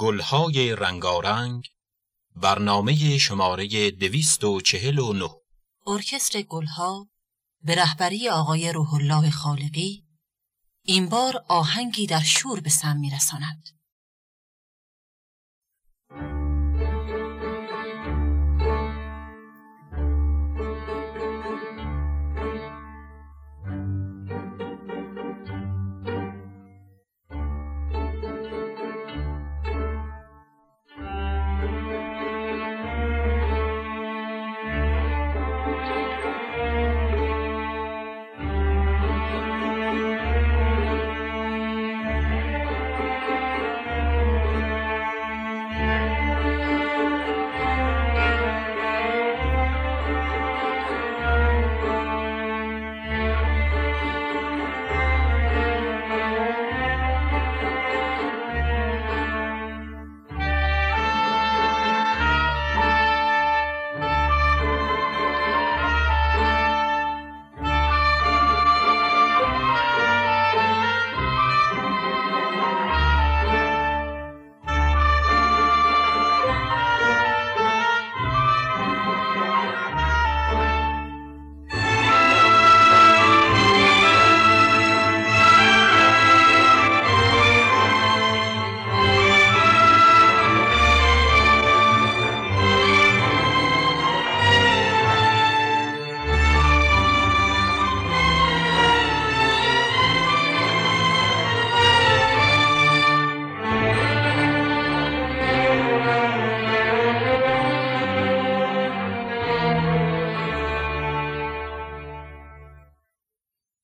گلهای رنگارنگ برنامه شماره دویست و چهل و نه ارکستر گلها به رهبری آقای روح الله خالقی این بار آهنگی در شور به سم میرساند.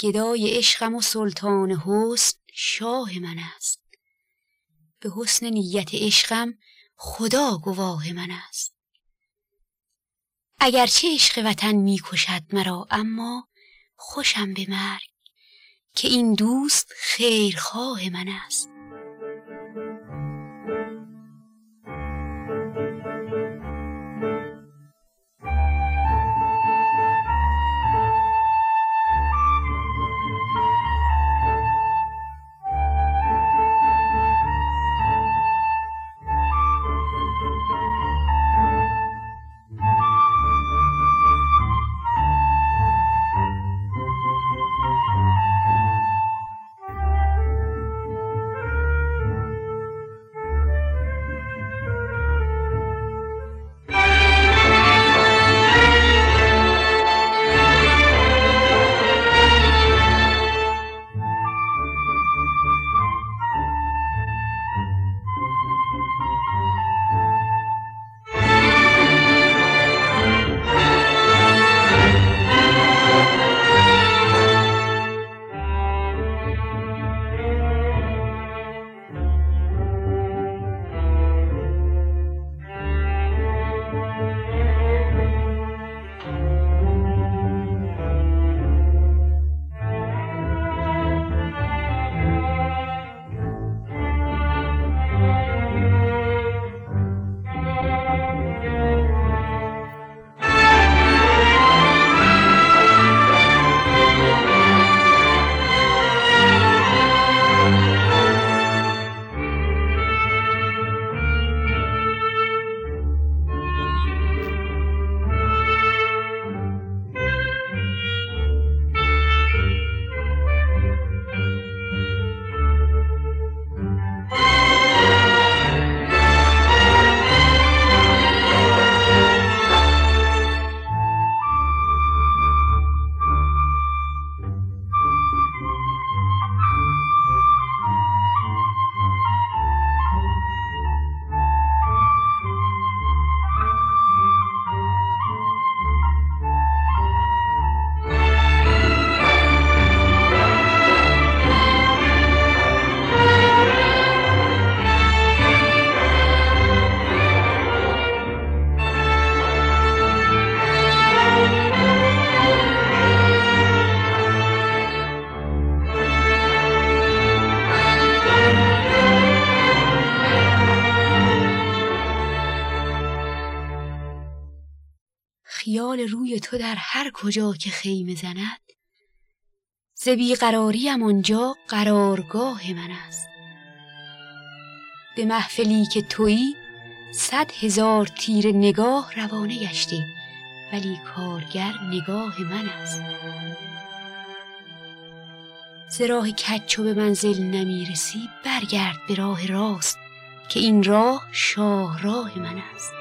گدای عشقم و سلطان حسن شاه من است. به حسن نیت عشقم خدا گواه من است. اگرچه عشق وطن می‌کشد مرا اما خوشم به مرگ که این دوست خیرخواه من است. تو در هر کجا که خیمه زند ز بیقراریم آنجا قرارگاه من است. به محفلی که تویی صد هزار تیر نگاه روانه گشتی ولی کارگر نگاه من است. ز راه کچ و به منزل نمی‌رسی برگرد به راه راست که این راه شاه راه من است.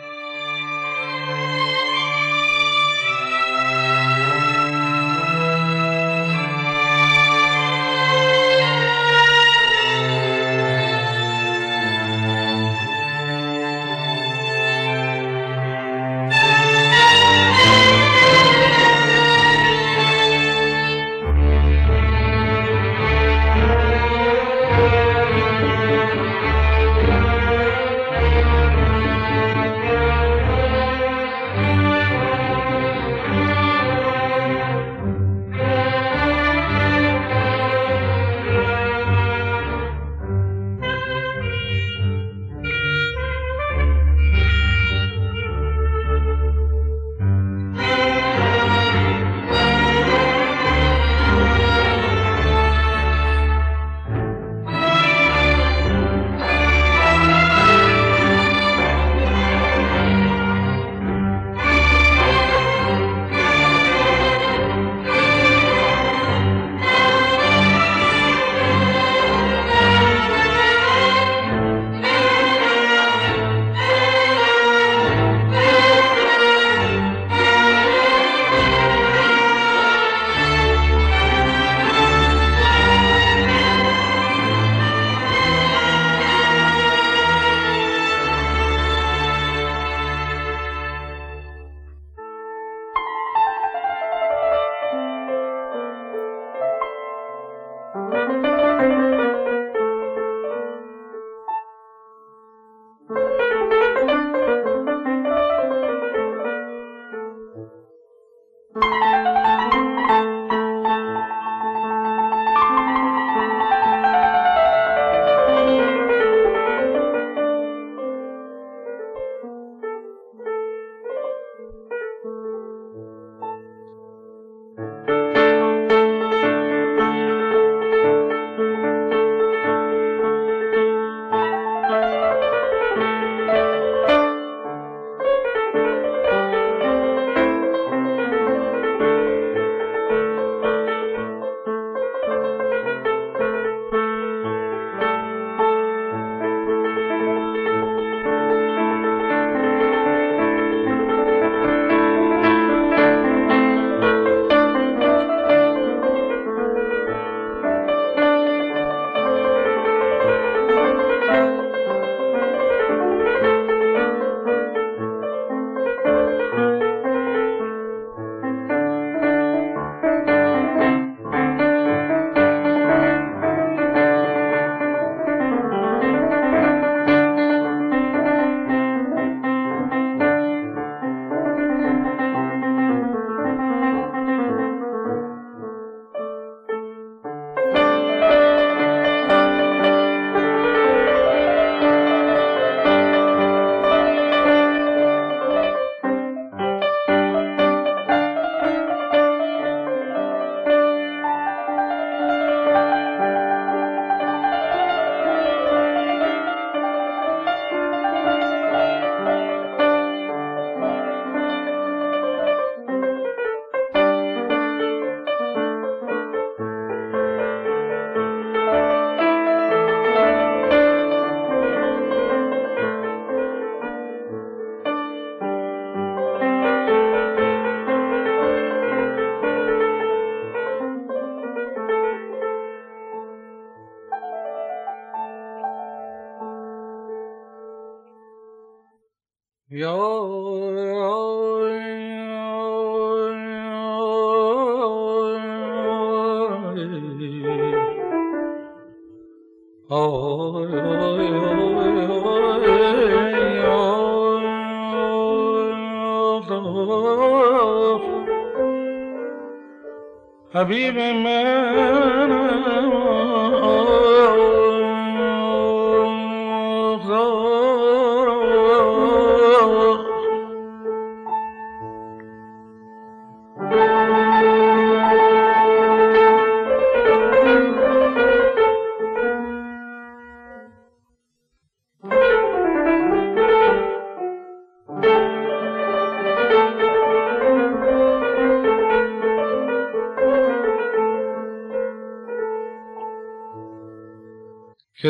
حبیب من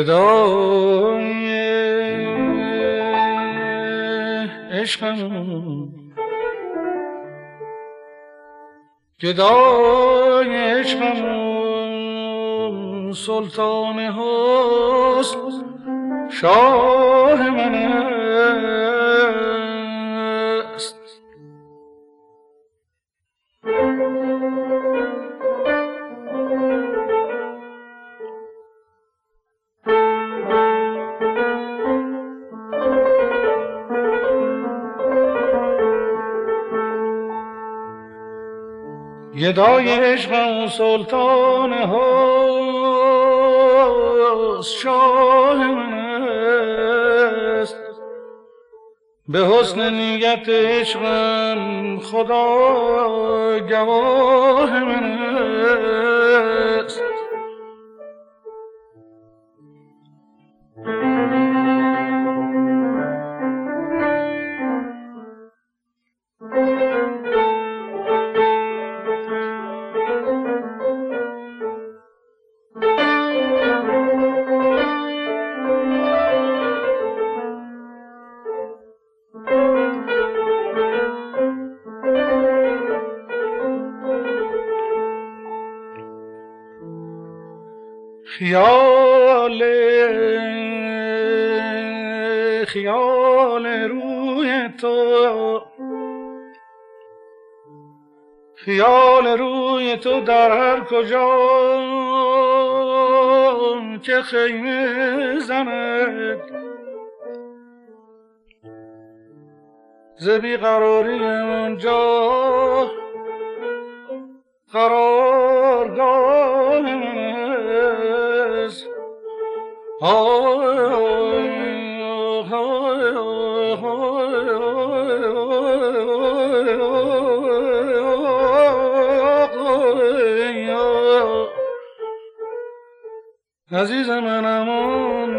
گدای عشقم. گدای عشقم. سلطان حسن. شاه گدای عشقم سلطان هست شاه من است. به حسن نیت عشقم خدا گواه من است. خیال خیال روی تو. خیال روی تو در هر کجا که خیمه زند. ز قراری اونجا قرارگاه من عزیز منم آن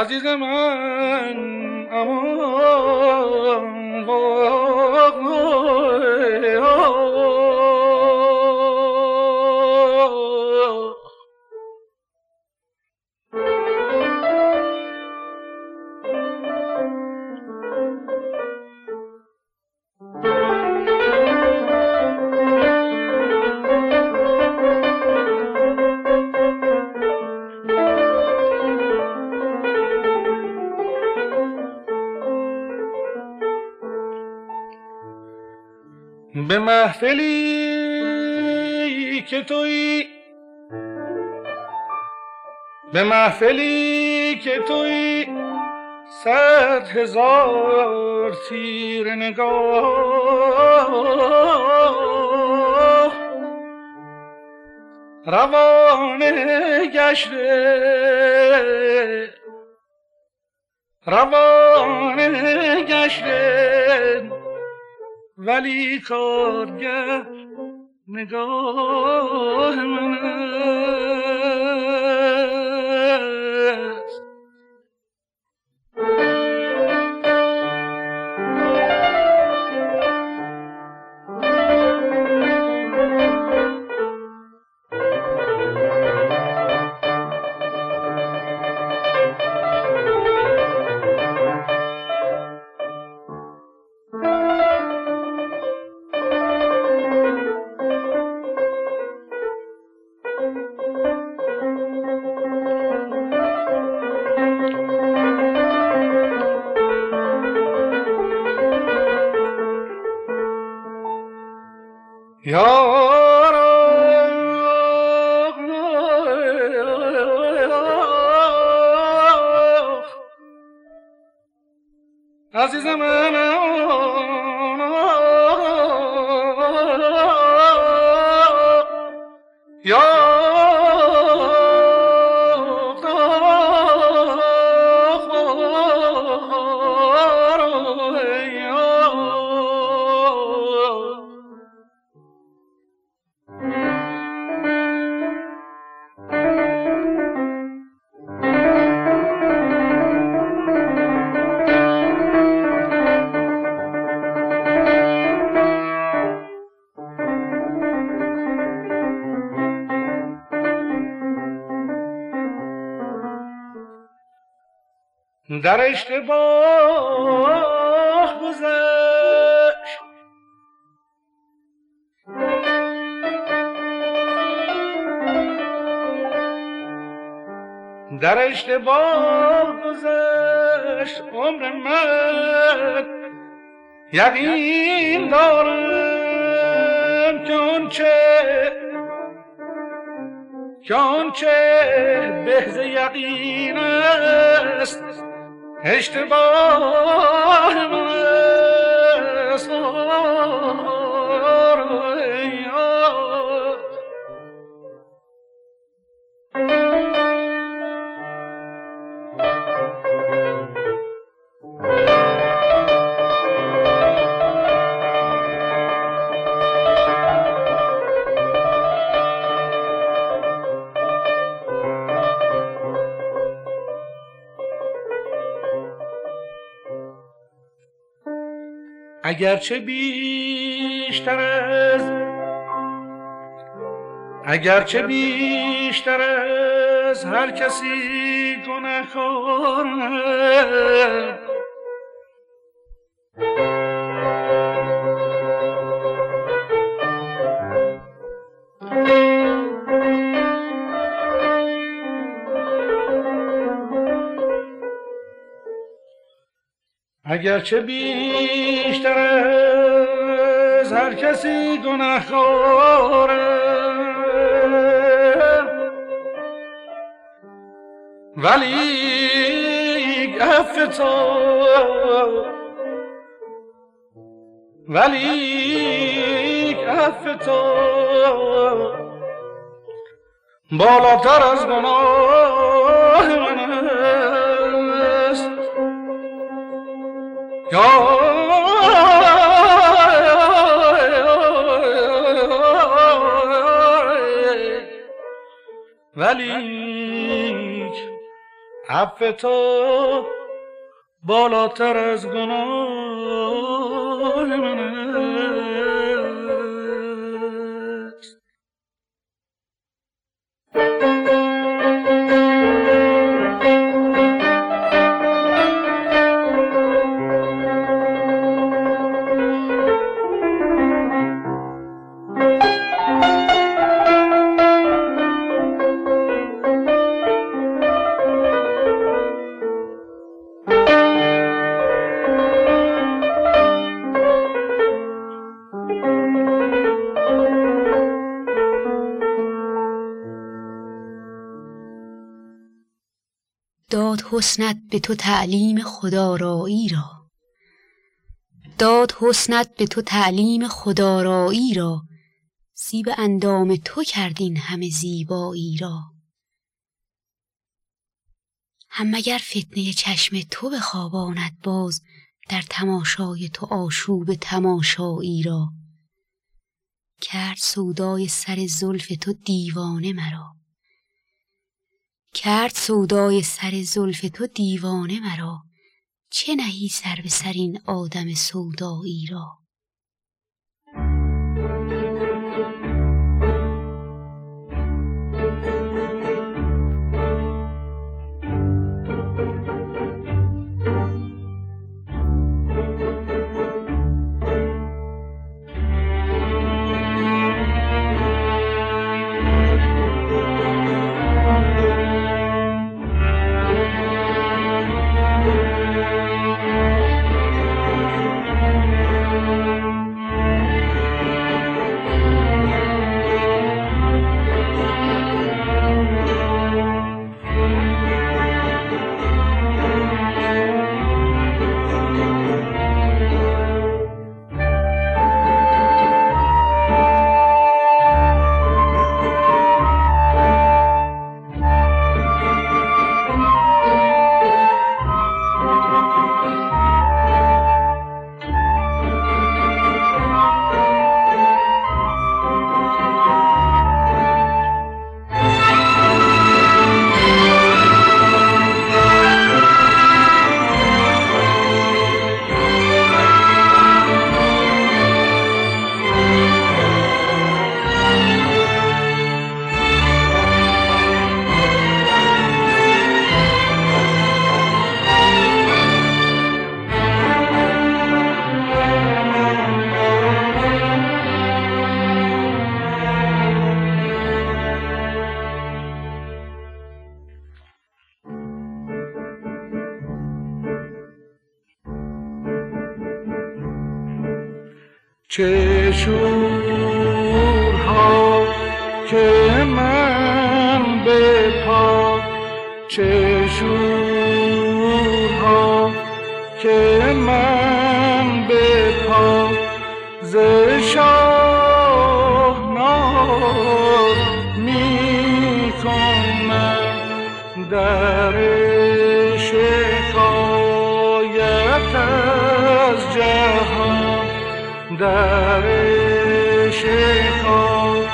عزیز من امان به محفلی که توی صد هزار تیر نگاه. روانه گشته روانه گشته ولی کارگر نگاه من Yo. در اشتباه گذشت. در اشتباه گذشت عمر من. یقین دارم که اون چه که چه بهز یقین است. اشتباه اگرچه بیشتر از اگرچه بیشتر از هر کسی گناه اگرچه بیشتر از هر کسی گناهکاره. ولی عف تو ولی عف تو بالاتر از گناه ولی عفو تو بالاتر از گناه داد حسنت به تو تعلیم خدارایی را. داد حسنت به تو تعلیم خدارایی را. زیب اندام تو کردین همه زیبایی را. هم مگر فتنه چشم تو بخواباند باز در تماشای تو آشوب تماشایی را؟ کرد سودای سر زلف تو دیوانه مرا. کرد سودای سر زلف تو دیوانه مرا. چه نهی سر به سر این آدم سودایی را؟ چه شورها که در شکایت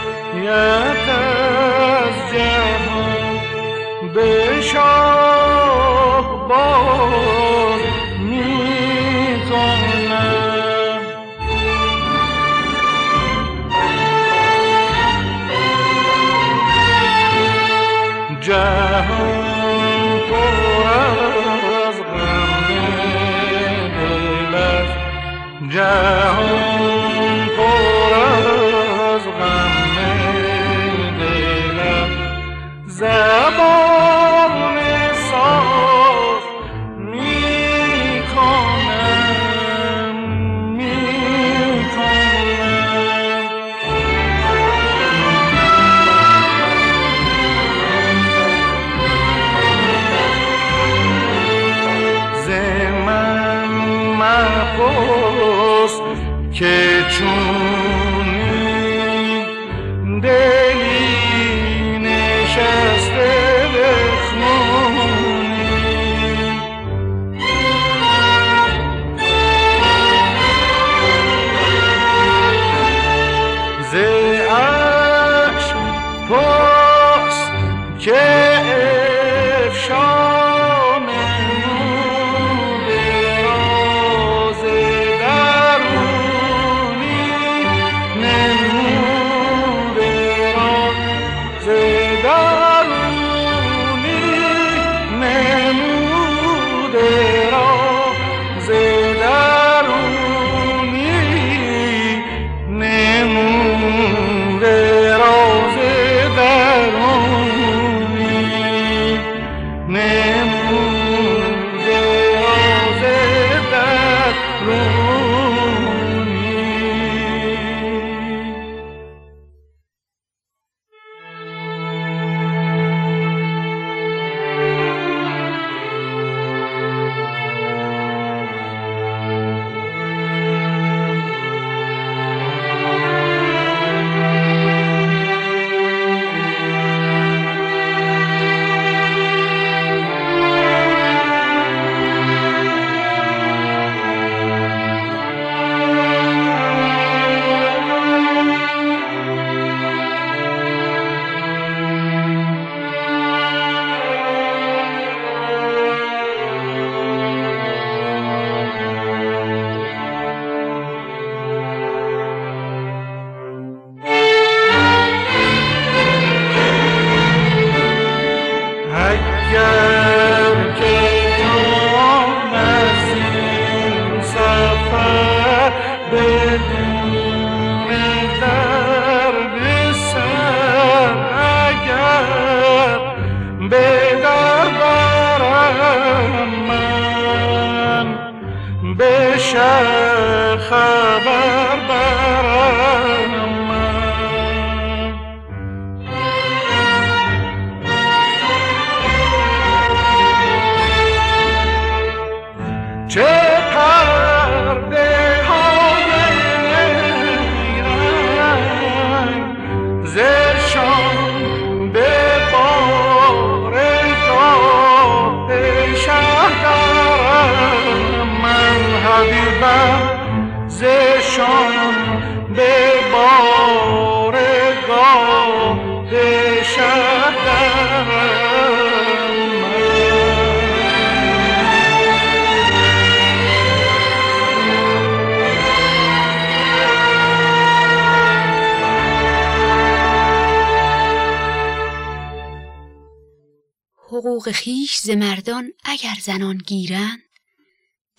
چه خبر؟ حقوق خیش ز مردان اگر زنان گیرند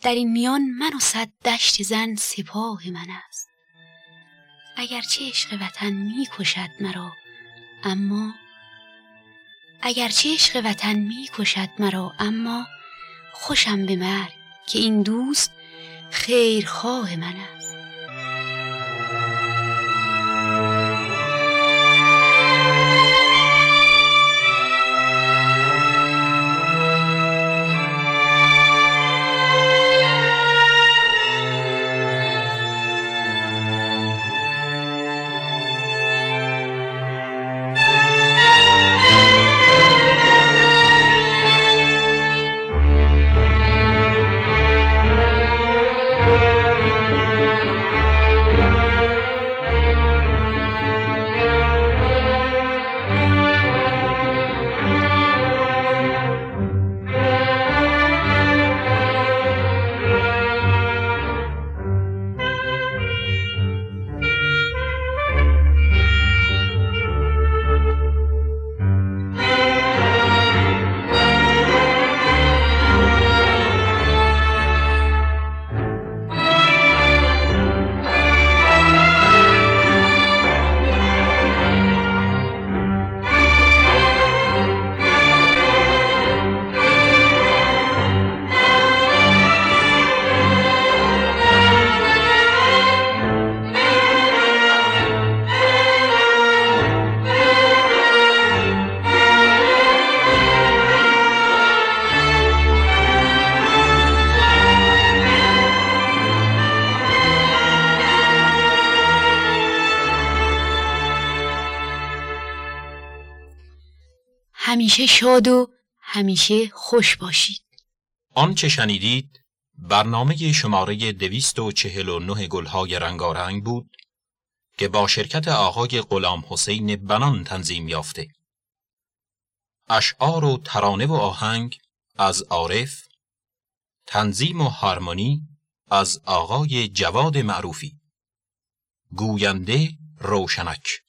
در این میان من و صد دشت زن سپاه من است. اگر چه عشق وطن می‌کشد مرا اما اگر چه عشق وطن می‌کشد مرا اما خوشم به مرگ که این دوست خیرخواه من است. همیشه شاد و همیشه خوش باشید. آنچه شنیدید؟ برنامه شماره دویست و چهل و نه گلهای رنگارنگ بود که با شرکت آقای غلام حسین بنان تنظیم یافته. اشعار و ترانه و آهنگ از عارف، تنظیم و هارمونی از آقای جواد معروفی، گوینده روشنک.